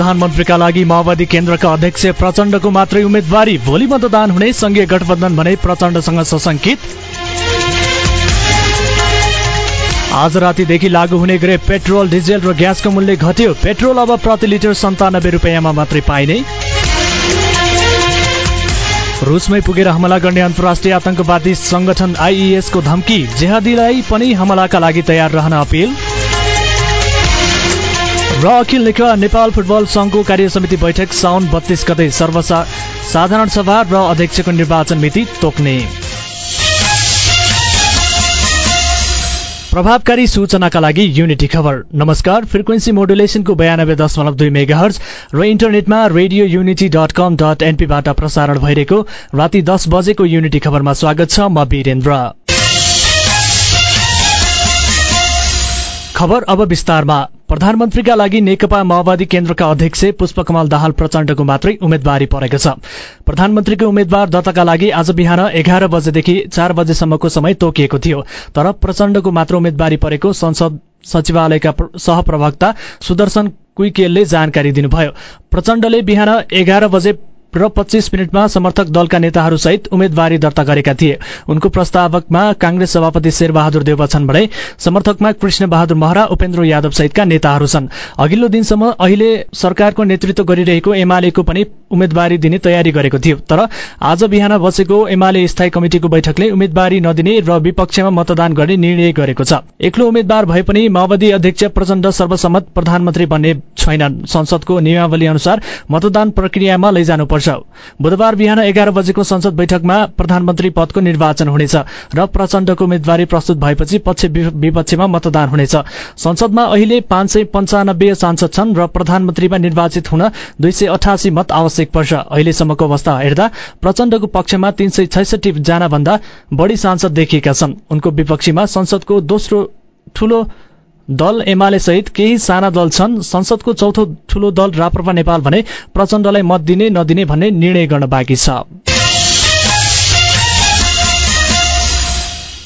प्रधानमन्त्रीका लागि माओवादी केन्द्रका अध्यक्ष प्रचण्डको मात्रै उम्मेद्वारी। भोलि मतदान हुने संघीय गठबन्धन भने प्रचण्डसँग सशंकित आज रातिदेखि लागू हुने गरे पेट्रोल डिजेल र ग्यासको मूल्य घट्यो। पेट्रोल अब प्रति लिटर सन्तानब्बे रुपियाँमा मात्रै पाइने। रुसमै पुगेर हमला गर्ने अन्तर्राष्ट्रिय आतंकवादी संगठन आइइएसको धम्की। जेहादीलाई पनि हमलाका लागि तयार रहन अपिल। र अखिल नेपाल फुटबल सङ्घको कार्यसमिति बैठक साउन बत्तीस गते सर्वसा साधारण सभा र अध्यक्षको निर्वाचन मिति तोक्ने। प्रभावकारी सूचनाका लागि युनिटी खबर। नमस्कार फ्रिक्वेन्सी मोडुलेसनको बयानब्बे दशमलव दुई मेगा र इन्टरनेटमा radio unity dot com dot एनपीबाट प्रसारण भइरहेको राति दस बजेको युनिटी खबरमा स्वागत छ म वीरेन्द्र। खबर अब विस्तारमा। प्रधानमन्त्रीका लागि नेकपा माओवादी केन्द्रका अध्यक्ष पुष्पकमल दाहाल प्रचण्डको मात्रै उम्मेद्वारी परेको छ। प्रधानमन्त्रीको उम्मेद्वार दत्ताका लागि आज बिहान एघार बजेदेखि चार बजेसम्मको समय तोकिएको थियो। तर प्रचण्डको मात्र उम्मेद्वारी परेको संसद सचिवालयका सहप्रवक्ता सुदर्शन कुइकेलले जानकारी दिनुभयो। प्रचण्डले बिहान एघार बजे र पच्चीस मिनटमा समर्थक दलका नेताहरूसहित उम्मेद्वारी दर्ता गरेका थिए। उनको प्रस्तावकमा कांग्रेस सभापति शेरबहादुर देव छन् भने समर्थकमा कृष्ण बहादुर महरा उपेन्द्र यादव सहितका नेताहरू छन्। अघिल्लो दिनसम्म अहिले सरकारको नेतृत्व गरिरहेको एमालेको पनि उम्मेद्वारी दिने तयारी गरेको थियो। तर आज बिहान बसेको एमाले स्थायी कमिटिको बैठकले उम्मेद्वारी नदिने र विपक्षमा मतदान गर्ने निर्णय गरेको छ। एक्लो उम्मेद्वार भए पनि माओवादी अध्यक्ष प्रचण्ड सर्वसम्मत प्रधानमन्त्री बन्ने छैनन्। संसदको नियमावली अनुसार मतदान प्रक्रियामा लैजानुपर्छ बुधबार बिहान एघार बजेको संसद बैठकमा प्रधानमन्त्री पदको निर्वाचन हुनेछ र प्रचण्डको उम्मेद्वारी प्रस्तुत भएपछि पक्ष विपक्षमा मतदान हुनेछ। संसदमा अहिले पाँच सय पञ्चानब्बे सांसद छन् र प्रधानमन्त्रीमा निर्वाचित हुन दुई सय अठासी मत आवश्यक पर्छ। अहिलेसम्मको अवस्था हेर्दा प्रचण्डको पक्षमा तीन सय छैसठी जना भन्दा बढ़ी सांसद देखिएका छन्। उनको विपक्षीमा संसदको दोस्रो ठूलो दल एमाले सहित केही साना दल छन्। संसदको चौथो ठूलो दल राप्रपा नेपाल भने प्रचण्डलाई मत दिने नदिने भन्ने निर्णय गर्न बाँकी छ।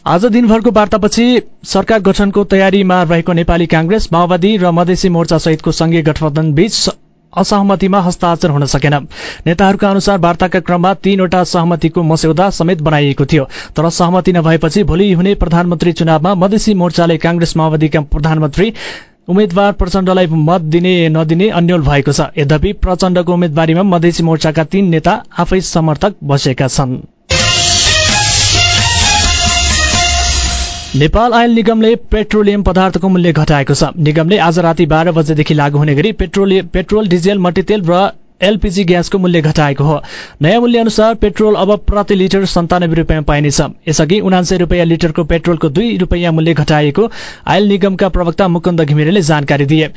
आज दिनभरको वार्तापछि सरकार गठनको तयारीमा रहेको नेपाली कांग्रेस माओवादी र मधेसी मोर्चा सहितको संघीय गठबन्धन बीच असहमतिमा हस्ताक्षर हुन सकेन। नेताहरूका अनुसार वार्ताका क्रममा तीनवटा सहमतिको मस्यौदा समेत बनाइएको थियो। तर सहमति नभएपछि भोलि हुने प्रधानमन्त्री चुनावमा मधेसी मोर्चाले कांग्रेस माओवादीका प्रधानमन्त्री उम्मेद्वार प्रचण्डलाई मत दिने नदिने अन्यल भएको छ। यद्यपि प्रचण्डको उम्मेद्वारीमा मधेसी मोर्चाका तीन नेता आफै समर्थक बसेका छन्। नेपाल आयल निगमले पेट्रोलियम पदार्थको मूल्य घटाएको छ। निगमले आज राति बाह्र बजेदेखि लागू हुने गरी पेट्रोल डिजेल मट्टीतेल र एलपीजी ग्यासको मूल्य घटाएको हो। नयाँ मूल्य अनुसार पेट्रोल अब प्रति लिटर सन्तानब्बे रुपियाँ पाइनेछ। यसअघि उनान्सय रुपियाँ लिटरको पेट्रोलको दुई रुपियाँ मूल्य घटाएको आयल निगमका प्रवक्ता मुकुन्द घिमिरेले जानकारी दिए।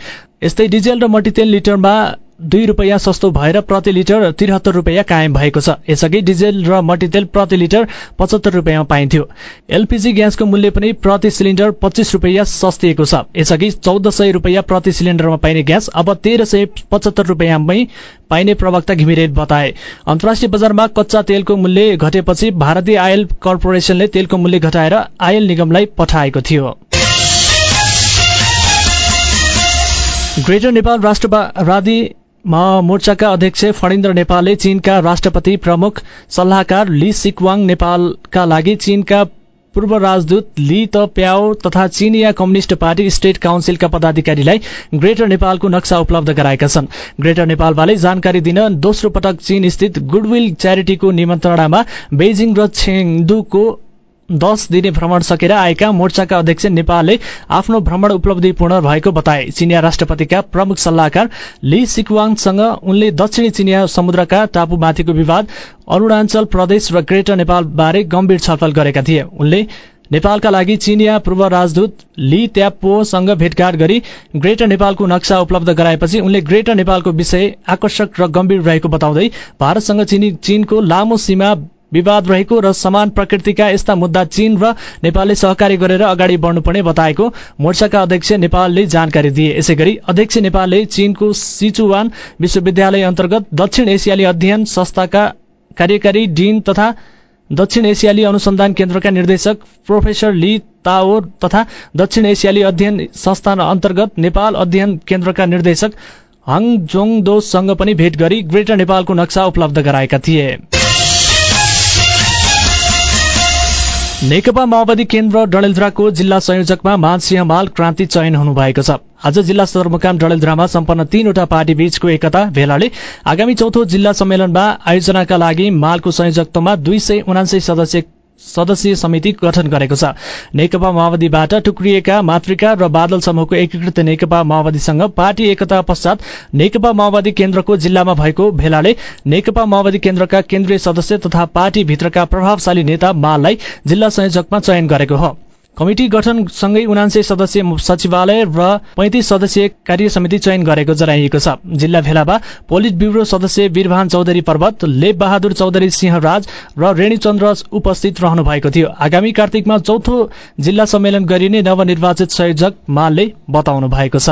यस्तै डिजेल र मट्टीतेल लिटरमा दुई रुपियाँ सस्तो भएर प्रति लिटर त्रिहत्तर रुपियाँ कायम भएको छ। यसअघि डिजेल र मट्टीतेल प्रति लिटर पचहत्तर रुपियाँमा पाइन्थ्यो। एलपीजी ग्यासको मूल्य पनि प्रति सिलिन्डर पच्चिस रुपियाँ सस्तिएको छ। यसअघि चौध सय रुपियाँ प्रति सिलिन्डरमा पाइने ग्यास अब तेह्र सय पचहत्तर रुपियाँमै पाइने प्रवक्ता घिमिरे बताए। अन्तर्राष्ट्रिय बजारमा कच्चा तेलको मूल्य घटेपछि भारतीय आयल कर्पोरेसनले तेलको मूल्य घटाएर आयल निगमलाई पठाएको थियो। ग्रेटर नेपाल राष्ट्रवादी मोर्चाका अध्यक्ष फणिन्द्र नेपालले चीनका राष्ट्रपति प्रमुख सल्लाहकार ली सिकवाङ नेपालका लागि चीनका पूर्व राजदूत ली त प्याओ तथा चिनिया कम्युनिष्ट पार्टी स्टेट काउन्सिलका पदाधिकारीलाई ग्रेटर नेपालको नक्सा उपलब्ध गराएका छन्। ग्रेटर नेपालवाले जानकारी दिन दोस्रो पटक चीन स्थित गुडविल च्यारिटीको निमन्त्रणामा बेजिङ र छेङदुको दस दिने भ्रमण सकेर आएका मोर्चाका अध्यक्ष नेपालले आफ्नो भ्रमण उपलब्धिपूर्ण भएको बताए। चिनिया राष्ट्रपतिका प्रमुख सल्लाहकार ली सिकवाङसँग उनले दक्षिणी चिनिया समुद्रका टापुमाथिको विवाद अरूणाञ्चल प्रदेश र ग्रेटर नेपाल बारे गम्भीर छलफल गरेका थिए। उनले नेपालका लागि चिनिया पूर्व राजदूत ली त्यापोसँग भेटघाट गरी ग्रेटर नेपालको नक्सा उपलब्ध गराएपछि उनले ग्रेटर नेपालको विषय आकर्षक र गम्भीर रहेको बताउँदै भारतसँग चीनको लामो सीमा विवाद रहेको र समान प्रकृतिका यस्ता मुद्दा चीन र नेपालले सहकारी गरेर अगाडि बढ्नुपर्ने बताएको मोर्चाका अध्यक्ष नेपालले जानकारी दिए। यसै गरी अध्यक्ष नेपालले चीनको सिचुवान विश्वविद्यालय अन्तर्गत दक्षिण एसियाली अध्ययन संस्थाका कार्यकारी डिन तथा दक्षिण एसियाली अनुसन्धान केन्द्रका निर्देशक प्रोफेसर ली ताओ तथा दक्षिण एसियाली अध्ययन संस्थान अन्तर्गत नेपाल अध्ययन केन्द्रका निर्देशक हङ जोङ दोसँग पनि भेट गरी ग्रेटर नेपालको नक्सा उपलब्ध गराएका थिए। नेकपा माओवादी केन्द्र डडेलधुराको जिल्ला संयोजकमा मानसिंह माल क्रान्ति चयन हुनुभएको छ। आज जिल्ला सदरमुकाम डडेलधुरामा सम्पन्न तीनवटा पार्टी बीचको एकता भेलाले आगामी चौथो जिल्ला सम्मेलनमा आयोजनाका लागि मालको संयोजकत्वमा दुई सय उनासी सदस्य सदस्यीय समिति गठन गरेको छ। नेकपा माओवादीबाट टुक्रिएका मातृका र बादल समूहको एकीकृत नेकपा माओवादीसँग पार्टी एकता पश्चात नेकपा माओवादी केन्द्रको जिल्लामा भएको भेलाले नेकपा माओवादी केन्द्रका केन्द्रीय सदस्य तथा पार्टीभित्रका प्रभावशाली नेता माललाई जिल्ला संयोजकमा चयन गरेको हो। कमिटी गठनसँगै उनान्सय सदस्यीय सचिवालय र पैंतिस सदस्यीय कार्य समिति चयन गरेको जनाइएको छ। जिल्ला भेलामा पोलिट ब्युरो सदस्य वीरभान चौधरी पर्वत लेप बहादुर चौधरी सिंहराज र रेणीचन्द्र उपस्थित रहनु भएको थियो। आगामी कार्तिकमा चौथो जिल्ला सम्मेलन गरिने नवनिर्वाचित संयोजक मालले बताउनु भएको छ।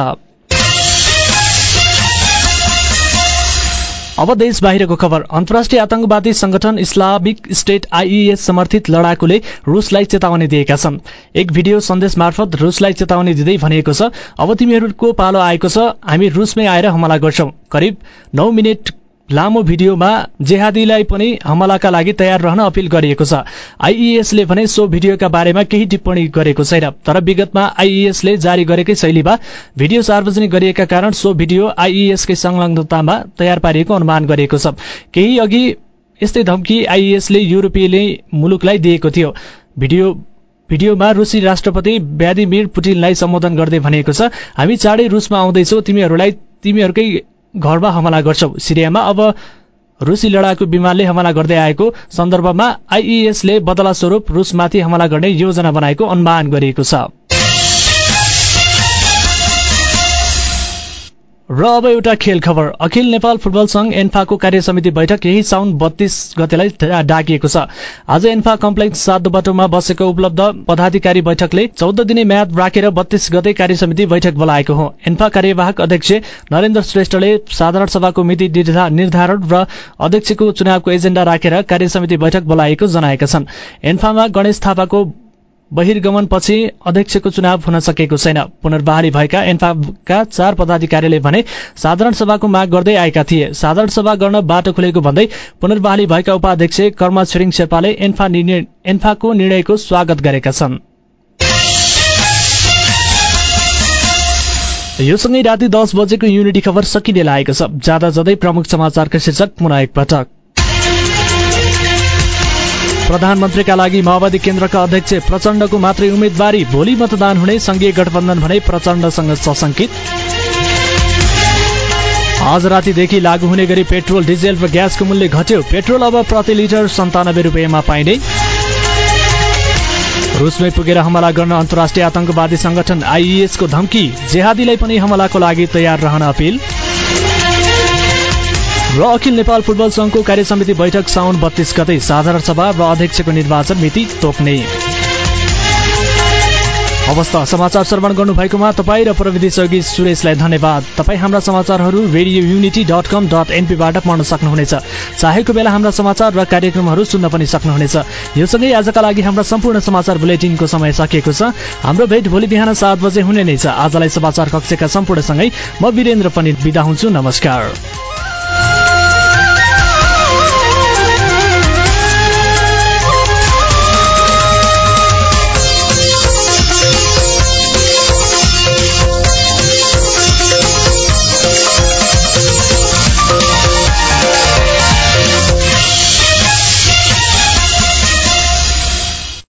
अब देश बाहिरको खबर। अन्तर्राष्ट्रिय आतंकवादी संगठन इस्लामिक स्टेट आइइएस समर्थित लडाकुले रुसलाई चेतावनी दिएका छन्। एक भिडियो सन्देश मार्फत रुसलाई चेतावनी दिँदै भनिएको छ अब तिमीहरूको पालो आएको छ हामी रुसमै आएर हमला गर्छौं। करिब नौ मिनट लामो भिडियोमा जेहादीलाई पनि हमलाका लागि तयार रहन अपिल गरिएको छ। आइइएसले भने सो भिडियोका बारेमा केही टिप्पणी गरेको छैन। तर विगतमा आइइएसले जारी गरेकै शैलीमा भिडियो सार्वजनिक गरिएका कारण सो भिडियो आइइएसकै संलग्नतामा तयार पारिएको अनुमान गरिएको छ। केही अघि यस्तै धम्की आइइएसले युरोपियली मुलुकलाई दिएको थियो। भिडियो भिडियोमा रुसी राष्ट्रपति व्यादिमिर पुटिनलाई सम्बोधन गर्दै भनिएको छ हामी चाँडै रुसमा आउँदैछौ तिमीहरूलाई तिमीहरूकै घरमा हमला गर्छौ। सिरियामा अब रुसी लडाकु विमानले हमला गर्दै आएको सन्दर्भमा आइइएसले बदला स्वरूप रुसमाथि हमला गर्ने योजना बनाएको अनुमान गरिएको छ। र अब एउटा खेल खबर। अखिल नेपाल फुटबल संघ एन्फाको कार्यसमिति बैठक यही साउन बत्तीस गतेलाई डाकिएको छ। आज एन्फा कम्प्लेक्स सात बाटोमा बसेको उपलब्ध पदाधिकारी बैठकले चौध दिने म्याद राखेर बत्तीस गते कार्यसमिति बैठक बोलाएको हो। एन्फा कार्यवाहक अध्यक्ष नरेन्द्र श्रेष्ठले साधारण सभाको मिति निर्धारण र अध्यक्षको चुनावको एजेण्डा राखेर कार्यसमिति बैठक बोलाएको जनाएका छन्। एन्फामा गणेश थापाको बहिर्गमनपछि अध्यक्षको चुनाव हुन सकेको छैन। पुनर्बहाली भएका एन्फाका चार पदाधिकारीले भने साधारण सभाको माग गर्दै आएका थिए। साधारण सभा गर्न बाटो खुलेको भन्दै पुनर्बहाली भएका उपाध्यक्ष कर्मा छिरिङ शेर्पाले एन्फा एन्फाको निर्णयको स्वागत गरेका छन्। यो सँगै राति दस बजेको युनिटी खबर सकिने लागेको छ। जाँदा जाँदै प्रमुख समाचारका शीर्षक पुनः एकपटक प्रधानमन्त्रीका लागि माओवादी केन्द्रका अध्यक्ष प्रचण्डको मात्रै उम्मेद्वारी भोलि मतदान हुने संघीय गठबन्धन भने प्रचण्डसँग सशंकित आज रातिदेखि लागू हुने गरी पेट्रोल डिजेल र ग्यासको मूल्य घट्यो। पेट्रोल अब प्रति लिटर सन्तानब्बे रुपियाँमा पाइने। रुसमै पुगेर हमला गर्न अन्तर्राष्ट्रिय आतंकवादी संगठन आइइएसको धम्की। जेहादीलाई पनि हमलाको लागि तयार रहन अपिल। र अखिल नेपाल फुटबल संघको कार्यसमिति बैठक साउन बत्तीस गते साधारण सभा र अध्यक्षको निर्वाचन मिति तोक्ने। अवस्था समाचार श्रवण गर्नुभएकोमा तपाईँ र प्रविधि सहयोगी सुरेशलाई धन्यवाद। तपाईँ हाम्रा समाचारहरू radio unity dot com dot एनपीबाट पढ्न सक्नुहुनेछ। चाहेको बेला हाम्रा समाचार र कार्यक्रमहरू सुन्न पनि सक्नुहुनेछ। यो सँगै आजका लागि हाम्रा सम्पूर्ण समाचार बुलेटिनको समय सकिएको छ। हाम्रो भेट भोलि बिहान सात बजे हुने नै छ। आजलाई समाचार कक्षका सम्पूर्णसँगै म वीरेन्द्र पनि विदा हुन्छु। नमस्कार।